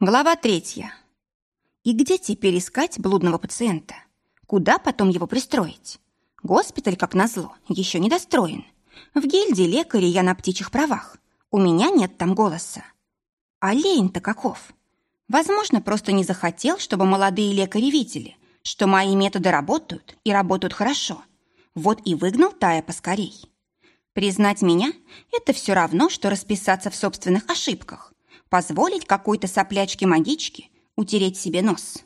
Глава третья. И где теперь искать блудного пациента? Куда потом его пристроить? Госпиталь, как назло, еще не достроен. В гильдии лекарей я на птичьих правах. У меня нет там голоса. А лень-то каков? Возможно, просто не захотел, чтобы молодые лекари видели, что мои методы работают и работают хорошо. Вот и выгнал Тая поскорей. Признать меня – это все равно, что расписаться в собственных ошибках, позволить какой-то соплячке-магичке утереть себе нос.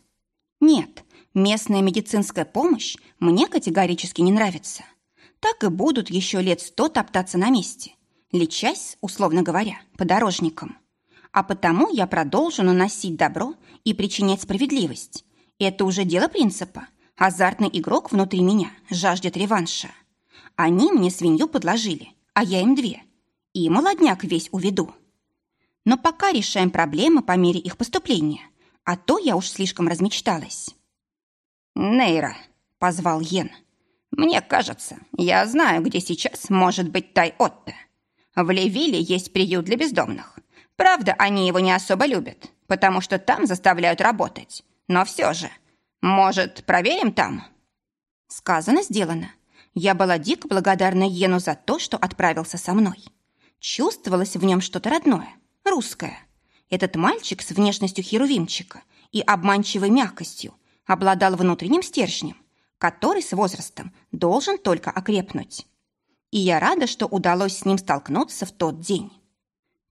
Нет, местная медицинская помощь мне категорически не нравится. Так и будут еще лет сто топтаться на месте, лечась, условно говоря, подорожником. А потому я продолжу наносить добро и причинять справедливость. Это уже дело принципа. Азартный игрок внутри меня жаждет реванша. Они мне свинью подложили, а я им две. И молодняк весь уведу. Но пока решаем проблемы по мере их поступления, а то я уж слишком размечталась. «Нейра», — позвал Йен, — «мне кажется, я знаю, где сейчас может быть Тай Отто. В Левиле есть приют для бездомных. Правда, они его не особо любят, потому что там заставляют работать. Но все же, может, проверим там?» Сказано, сделано. Я была дико благодарна Йену за то, что отправился со мной. Чувствовалось в нем что-то родное, русское. Этот мальчик с внешностью херувимчика и обманчивой мягкостью обладал внутренним стержнем, который с возрастом должен только окрепнуть. И я рада, что удалось с ним столкнуться в тот день.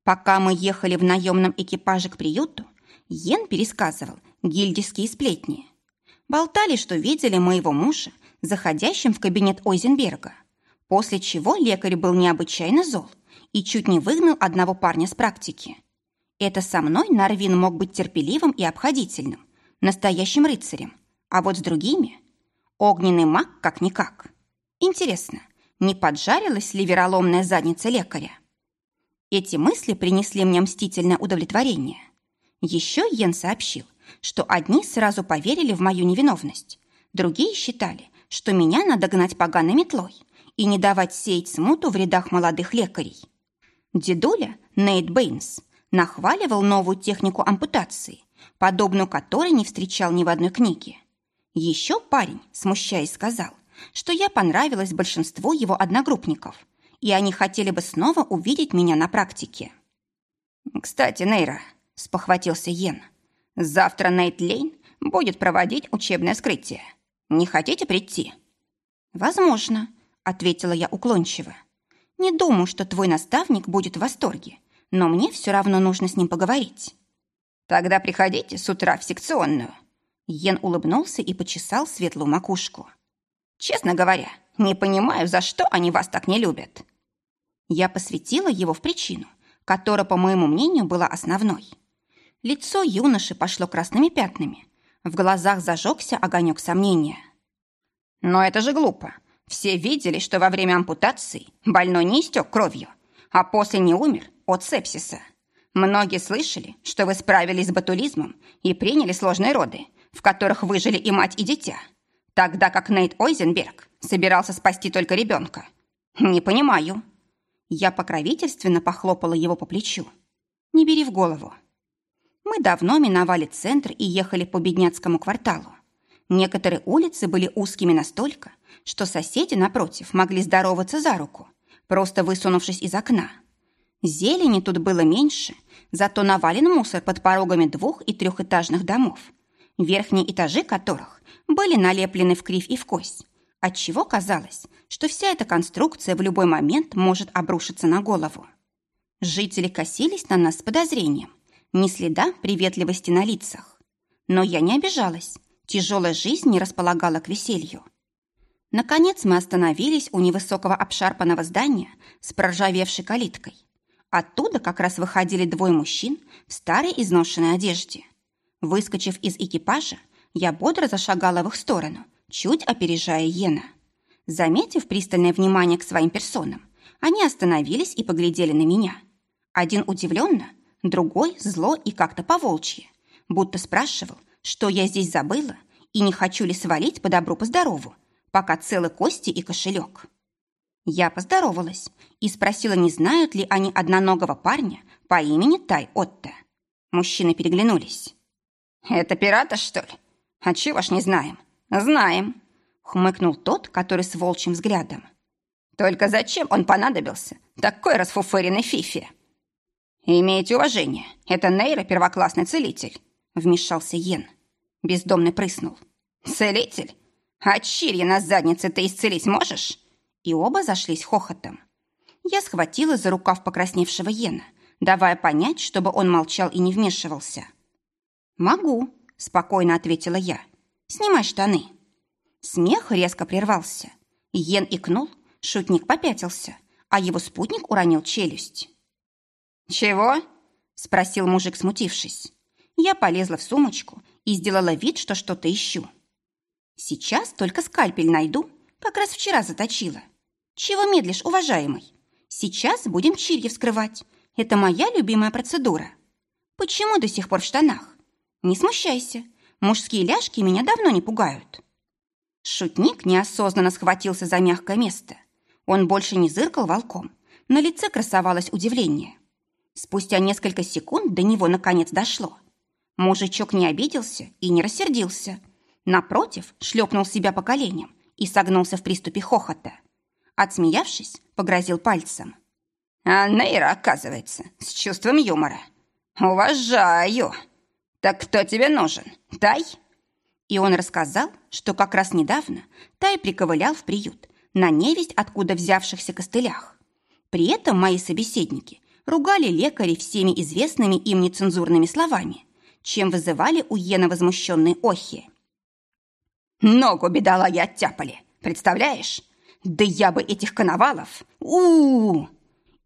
Пока мы ехали в наемном экипаже к приюту, Йен пересказывал гильдийские сплетни. Болтали, что видели моего мужа заходящим в кабинет Ойзенберга, после чего лекарь был необычайно зол и чуть не выгнал одного парня с практики. Это со мной Нарвин мог быть терпеливым и обходительным, настоящим рыцарем, а вот с другими – огненный маг как-никак. Интересно, не поджарилась ли вероломная задница лекаря? Эти мысли принесли мне мстительное удовлетворение. Еще Йен сообщил, что одни сразу поверили в мою невиновность, другие считали, что меня надо гнать поганой метлой и не давать сеять смуту в рядах молодых лекарей. Дедуля, Нейт Бэйнс, нахваливал новую технику ампутации, подобную которой не встречал ни в одной книге. Еще парень, смущаясь, сказал, что я понравилась большинству его одногруппников, и они хотели бы снова увидеть меня на практике. «Кстати, Нейра», — спохватился Йен, — «завтра Нейт Лейн будет проводить учебное скрытие. Не хотите прийти?» «Возможно», — ответила я уклончиво. «Не думаю, что твой наставник будет в восторге, но мне все равно нужно с ним поговорить». «Тогда приходите с утра в секционную». Йен улыбнулся и почесал светлую макушку. «Честно говоря, не понимаю, за что они вас так не любят». Я посвятила его в причину, которая, по моему мнению, была основной. Лицо юноши пошло красными пятнами, в глазах зажегся огонек сомнения. «Но это же глупо. Все видели, что во время ампутации больной не истек кровью, а после не умер от сепсиса. Многие слышали, что вы справились с батулизмом и приняли сложные роды, в которых выжили и мать, и дитя, тогда как Нейт Ойзенберг собирался спасти только ребенка. Не понимаю». Я покровительственно похлопала его по плечу. «Не бери в голову. Мы давно миновали центр и ехали по бедняцкому кварталу. Некоторые улицы были узкими настолько, что соседи напротив могли здороваться за руку, просто высунувшись из окна. Зелени тут было меньше, зато навален мусор под порогами двух- и трехэтажных домов, верхние этажи которых были налеплены в кривь и в кость, отчего казалось, что вся эта конструкция в любой момент может обрушиться на голову. Жители косились на нас с подозрением, ни следа приветливости на лицах. Но я не обижалась. Тяжелая жизнь не располагала к веселью. Наконец мы остановились у невысокого обшарпанного здания с проржавевшей калиткой. Оттуда как раз выходили двое мужчин в старой изношенной одежде. Выскочив из экипажа, я бодро зашагала в их сторону, чуть опережая Йена. Заметив пристальное внимание к своим персонам, они остановились и поглядели на меня. Один удивленно, другой зло и как-то поволчье, будто спрашивал, что я здесь забыла и не хочу ли свалить по добру по пока целы кости и кошелек. Я поздоровалась и спросила, не знают ли они одноногого парня по имени Тай Отто. Мужчины переглянулись. «Это пирата, что ли? А чего ж не знаем?» «Знаем», — хмыкнул тот, который с волчьим взглядом. «Только зачем он понадобился такой расфуфыренной фифе?» «Имейте уважение, это Нейра первоклассный целитель», — вмешался Йен. Бездомный прыснул. «Целитель? А чирья на заднице ты исцелить можешь?» И оба зашлись хохотом. Я схватила за рукав покрасневшего Йена, давая понять, чтобы он молчал и не вмешивался. «Могу», — спокойно ответила я. «Снимай штаны». Смех резко прервался. Йен икнул, шутник попятился, а его спутник уронил челюсть. «Чего?» – спросил мужик, смутившись. Я полезла в сумочку и сделала вид, что что-то ищу. Сейчас только скальпель найду, как раз вчера заточила. Чего медлишь, уважаемый? Сейчас будем чирьи вскрывать. Это моя любимая процедура. Почему до сих пор в штанах? Не смущайся. Мужские ляжки меня давно не пугают. Шутник неосознанно схватился за мягкое место. Он больше не зыркал волком. На лице красовалось удивление. Спустя несколько секунд до него наконец дошло. Мужичок не обиделся и не рассердился. Напротив, шлепнул себя по коленям и согнулся в приступе хохота. Отсмеявшись, погрозил пальцем. «А Нейра, оказывается, с чувством юмора. Уважаю. Так кто тебе нужен? Тай?» И он рассказал, что как раз недавно Тай приковылял в приют на невесть откуда взявшихся костылях. При этом мои собеседники ругали лекарей всеми известными им нецензурными словами, чем вызывали у Йена возмущенные охи. «Ногу бедолаги оттяпали, представляешь? Да я бы этих коновалов! у у, -у!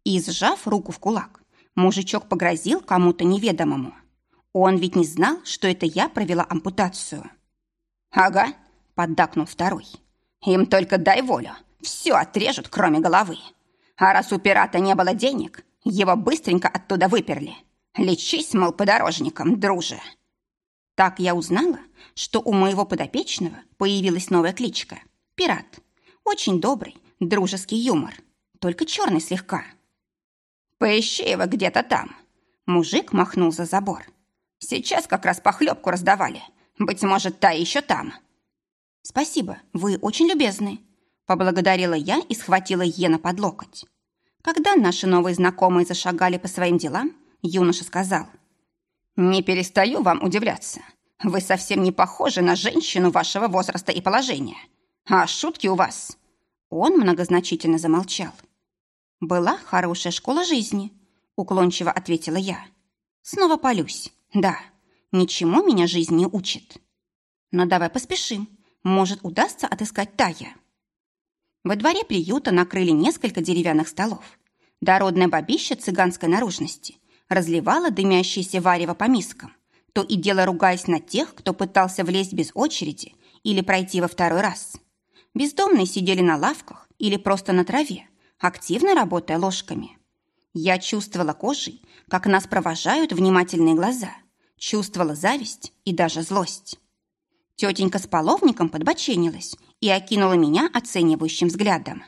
И, сжав руку в кулак, мужичок погрозил кому-то неведомому. Он ведь не знал, что это я провела ампутацию. «Ага», — поддакнул второй. «Им только дай волю, все отрежут, кроме головы. А раз у пирата не было денег, его быстренько оттуда выперли. Лечись, мол, подорожником, друже. Так я узнала, что у моего подопечного появилась новая кличка – Пират. Очень добрый, дружеский юмор, только черный слегка. «Поищи его где-то там». Мужик махнул за забор. «Сейчас как раз похлебку раздавали. Быть может, та еще там». «Спасибо, вы очень любезны», – поблагодарила я и схватила Ена под локоть. Когда наши новые знакомые зашагали по своим делам, юноша сказал. «Не перестаю вам удивляться. Вы совсем не похожи на женщину вашего возраста и положения. А шутки у вас...» Он многозначительно замолчал. «Была хорошая школа жизни», — уклончиво ответила я. «Снова полюсь. Да, ничему меня жизнь не учит. Но давай поспешим. Может, удастся отыскать Тая». Во дворе приюта накрыли несколько деревянных столов. Дородная бабища цыганской наружности разливала дымящееся варево по мискам, то и дело ругаясь на тех, кто пытался влезть без очереди или пройти во второй раз. Бездомные сидели на лавках или просто на траве, активно работая ложками. Я чувствовала кожей, как нас провожают внимательные глаза, чувствовала зависть и даже злость. Тетенька с половником подбоченилась и окинула меня оценивающим взглядом.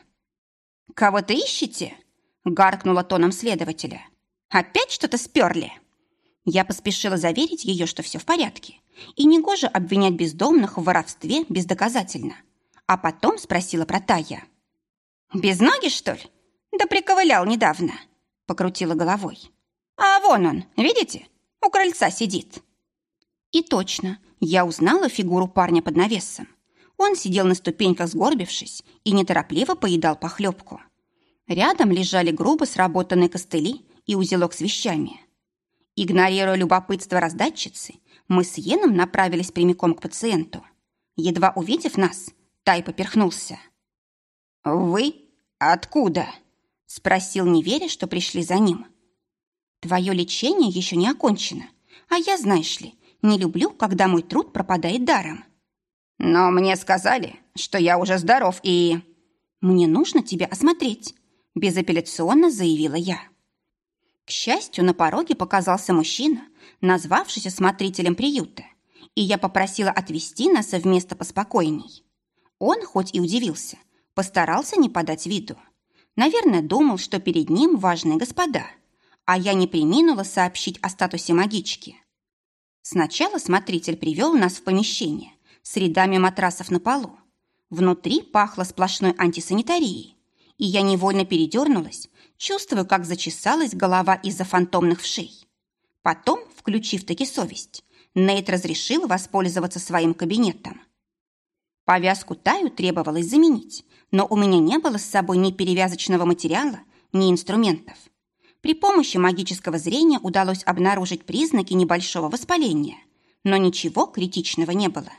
«Кого-то ищете?» – гаркнула тоном следователя. «Опять что-то сперли?» Я поспешила заверить ее, что все в порядке, и негоже обвинять бездомных в воровстве бездоказательно. А потом спросила про Тая. «Без ноги, что ли? Да приковылял недавно», – покрутила головой. «А вон он, видите? У крыльца сидит». И точно, я узнала фигуру парня под навесом. Он сидел на ступеньках, сгорбившись, и неторопливо поедал похлебку. Рядом лежали грубо сработанные костыли и узелок с вещами. Игнорируя любопытство раздатчицы, мы с Йеном направились прямиком к пациенту. Едва увидев нас, Тай поперхнулся. «Вы откуда?» – спросил, не веря, что пришли за ним. «Твое лечение еще не окончено, а я, знаешь ли, не люблю, когда мой труд пропадает даром. «Но мне сказали, что я уже здоров и...» «Мне нужно тебя осмотреть», – безапелляционно заявила я. К счастью, на пороге показался мужчина, назвавшийся смотрителем приюта, и я попросила отвезти нас в место поспокойней. Он, хоть и удивился, постарался не подать виду. Наверное, думал, что перед ним важные господа, а я не приминула сообщить о статусе магички. Сначала смотритель привел нас в помещение с рядами матрасов на полу. Внутри пахло сплошной антисанитарией, и я невольно передернулась, чувствуя, как зачесалась голова из-за фантомных вшей. Потом, включив таки совесть, Нейт разрешил воспользоваться своим кабинетом. Повязку Таю требовалось заменить, но у меня не было с собой ни перевязочного материала, ни инструментов. При помощи магического зрения удалось обнаружить признаки небольшого воспаления, но ничего критичного не было.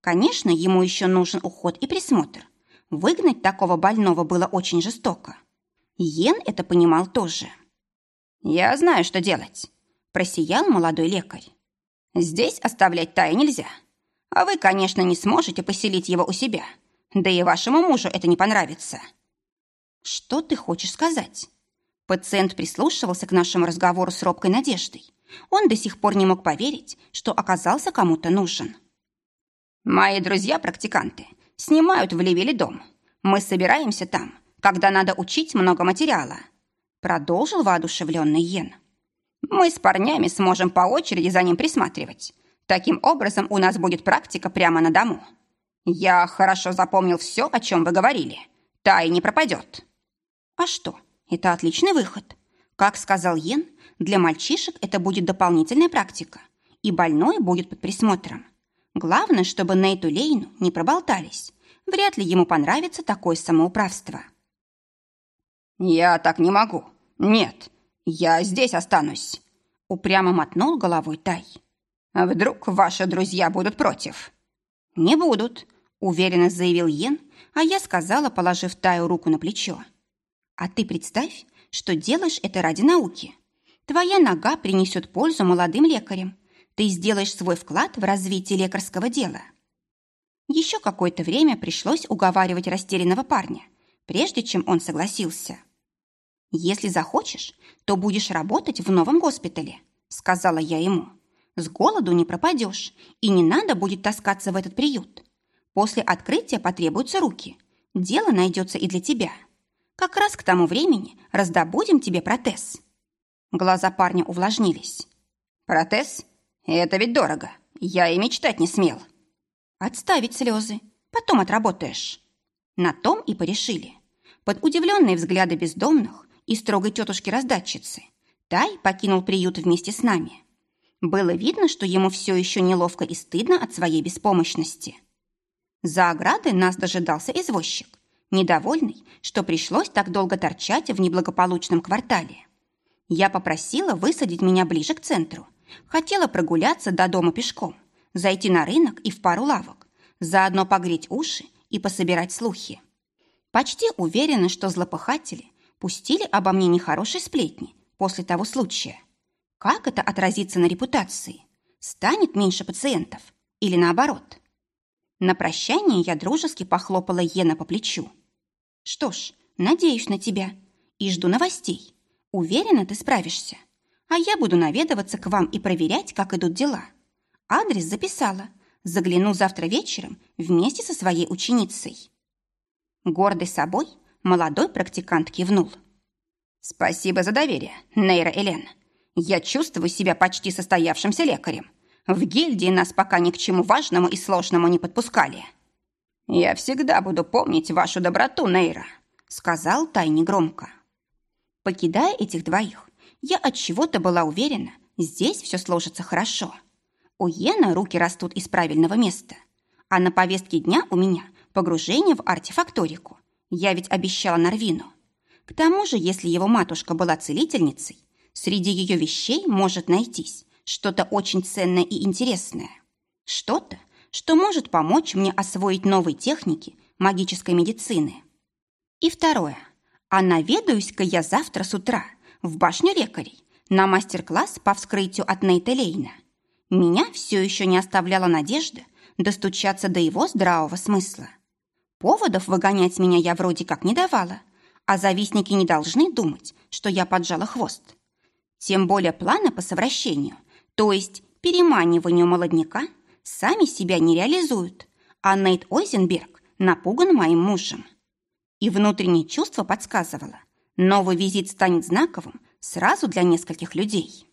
Конечно, ему еще нужен уход и присмотр. Выгнать такого больного было очень жестоко. Йен это понимал тоже. «Я знаю, что делать», – просиял молодой лекарь. «Здесь оставлять Тая нельзя. А вы, конечно, не сможете поселить его у себя. Да и вашему мужу это не понравится». «Что ты хочешь сказать?» Пациент прислушивался к нашему разговору с робкой надеждой. Он до сих пор не мог поверить, что оказался кому-то нужен. «Мои друзья-практиканты снимают в Ливеле дом. Мы собираемся там, когда надо учить много материала», продолжил воодушевленный Йен. «Мы с парнями сможем по очереди за ним присматривать. Таким образом у нас будет практика прямо на дому. Я хорошо запомнил все, о чем вы говорили. Та и не пропадет». «А что?» Это отличный выход. Как сказал Йен, для мальчишек это будет дополнительная практика, и больной будет под присмотром. Главное, чтобы Нейту Лейну не проболтались. Вряд ли ему понравится такое самоуправство. «Я так не могу. Нет, я здесь останусь», — упрямо мотнул головой Тай. «А вдруг ваши друзья будут против?» «Не будут», — уверенно заявил Йен, а я сказала, положив Таю руку на плечо. А ты представь, что делаешь это ради науки. Твоя нога принесет пользу молодым лекарям. Ты сделаешь свой вклад в развитие лекарского дела. Еще какое-то время пришлось уговаривать растерянного парня, прежде чем он согласился. «Если захочешь, то будешь работать в новом госпитале», — сказала я ему. «С голоду не пропадешь, и не надо будет таскаться в этот приют. После открытия потребуются руки. Дело найдется и для тебя». Как раз к тому времени раздобудем тебе протез». Глаза парня увлажнились. «Протез? Это ведь дорого. Я и мечтать не смел». «Отставить слезы. Потом отработаешь». На том и порешили. Под удивленные взгляды бездомных и строгой тетушки-раздатчицы Тай покинул приют вместе с нами. Было видно, что ему все еще неловко и стыдно от своей беспомощности. За оградой нас дожидался извозчик недовольный, что пришлось так долго торчать в неблагополучном квартале. Я попросила высадить меня ближе к центру. Хотела прогуляться до дома пешком, зайти на рынок и в пару лавок, заодно погреть уши и пособирать слухи. Почти уверена, что злопыхатели пустили обо мне нехорошие сплетни после того случая. Как это отразится на репутации? Станет меньше пациентов? Или наоборот? На прощание я дружески похлопала Ена по плечу. Что ж, надеюсь на тебя и жду новостей. Уверена, ты справишься. А я буду наведываться к вам и проверять, как идут дела. Адрес записала. Загляну завтра вечером вместе со своей ученицей. Гордый собой, молодой практикант кивнул. «Спасибо за доверие, Нейра Элен. Я чувствую себя почти состоявшимся лекарем. В гильдии нас пока ни к чему важному и сложному не подпускали». «Я всегда буду помнить вашу доброту, Нейра», — сказал Тайни громко. Покидая этих двоих, я от чего-то была уверена, здесь все сложится хорошо. У Йена руки растут из правильного места, а на повестке дня у меня погружение в артефакторику. Я ведь обещала Нарвину. К тому же, если его матушка была целительницей, среди ее вещей может найтись что-то очень ценное и интересное. Что-то, что может помочь мне освоить новые техники магической медицины. И второе. А наведаюсь-ка я завтра с утра в башню лекарей на мастер-класс по вскрытию от Нейта Лейна. Меня все еще не оставляла надежда достучаться до его здравого смысла. Поводов выгонять меня я вроде как не давала, а завистники не должны думать, что я поджала хвост. Тем более планы по совращению, то есть переманиванию молодняка – сами себя не реализуют, а Нейт Ойзенберг напуган моим мужем. И внутреннее чувство подсказывало, новый визит станет знаковым Сразу для нескольких людей.